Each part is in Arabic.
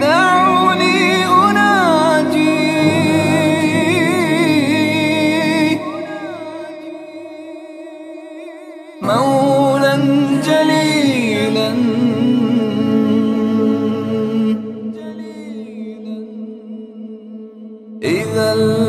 دعوني أناجي. مولا جليلا. إذا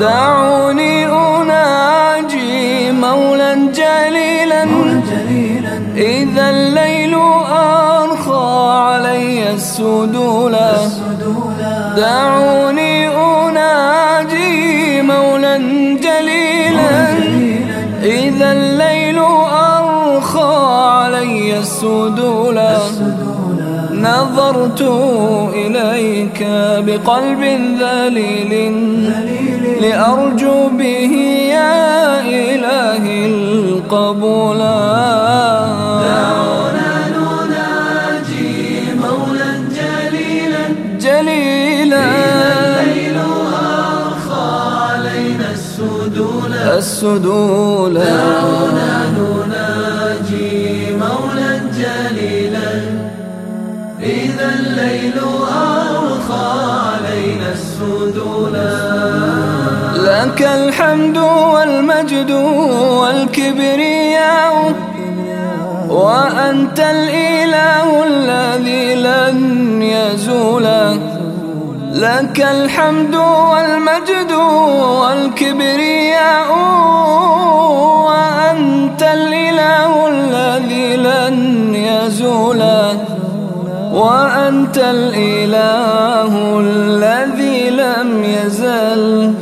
دعوني أناجي مولا جليلا. إذا الليل أرخى علي السدولا دعوني أناجي مولا جليلا. إذا الليل أرخى علي السدولا نظرت إليك بقلب ذليل لأرجو به يا إلهي القبول. دعونا نناجي مولا جليلا. جليلا. الليل أرخى علينا السدول السدول دعونا نناجي الليل أرخى علينا السدول لك الحمد والمجد والكبرياء وأنت الإله الذي لن يزول. لك الحمد والمجد والكبرياء وأنت الإله الذي لن يزول. وأنت الإله الذي لم يزل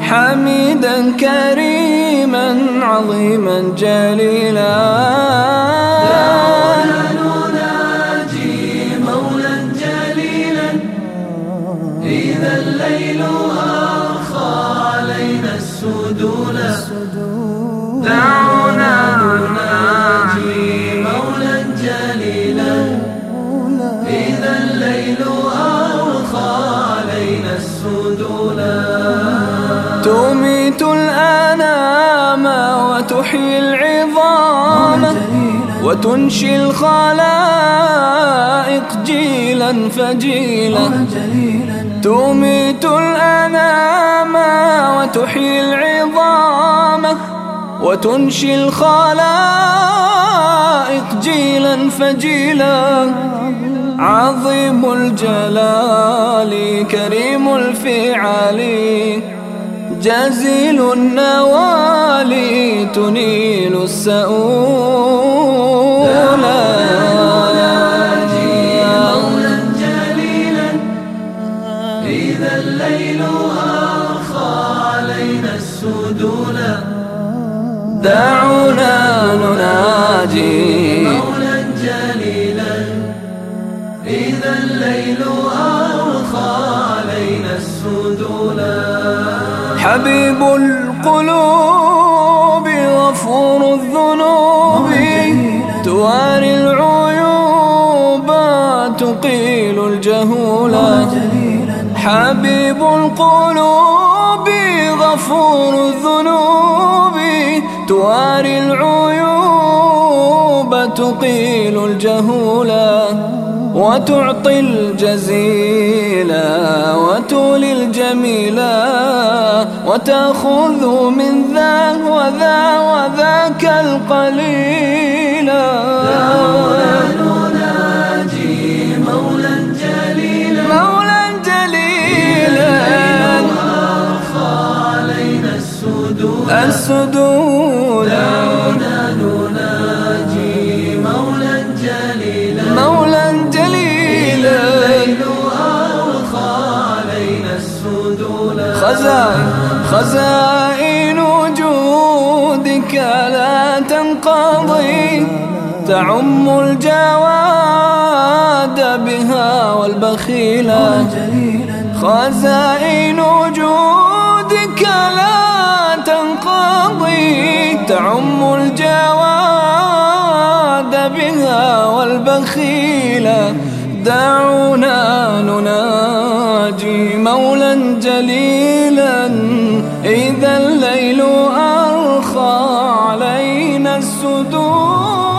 حميدا كريما عظيما جليلا. نناجي مولا جليلا إذا الليل أرخى علينا السدول دعونا نناجي تميت الأنام وتحيي العظام وتنشي الخلائق جيلا فجيلا تميت الأنام وتحيي العظام وتنشي الخلائق جيلا فجيلا عظيم الجلال كريم الفعال جزيل النوال تنيل السؤول. مولا إذا الليل أرخى علينا السدول دعونا نناجي. الليل أرخى علينا السدول حبيب القلوب غفور الذنوب. تواري العيوب تقيل الجهول. حبيب القلوب غفور الذنوب. تواري العيوب وتقيل الجهولا وتعطي الجزيلا وتولي الجميلا وتأخذ من ذا وذا وذاك القليلا دعونا نناجي جليلا. جليلا علينا السدود. خزائن خزائن وجودك لا تنقضي. تعم الجواد بها والبخيلا خزائن وجودك لا تنقضي. تعم الجواد بها والبخيلا دعونا نناجي. مولا جليلا إذا الليل أرخى علينا السدولا